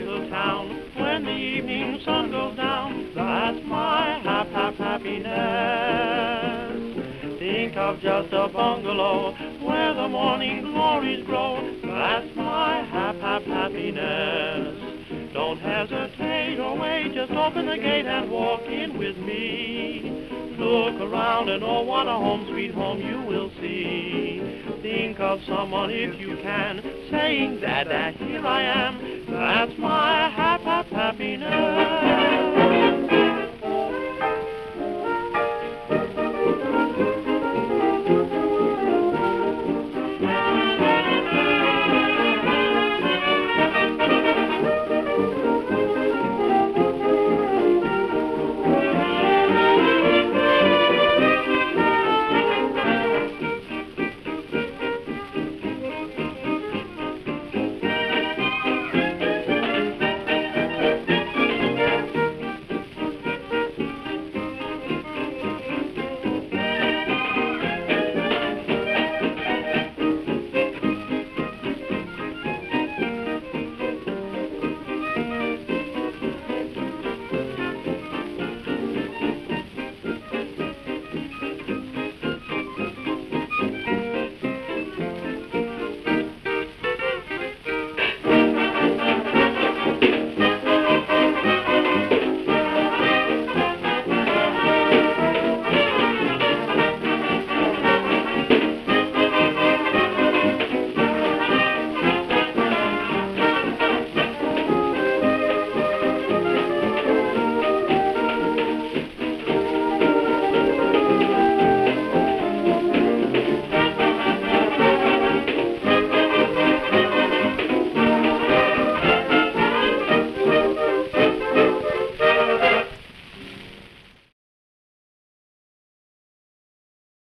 little town. When the evening sun goes down, that's my hap hap happiness. Think of just a bungalow where the morning glories grow. That's my hap hap happiness. Don't hesitate or wait, just open the gate and walk in with me. Look around and oh, what a home sweet home you will see. Think of someone if you can, saying that, that here I am. That's my hap hap happiness.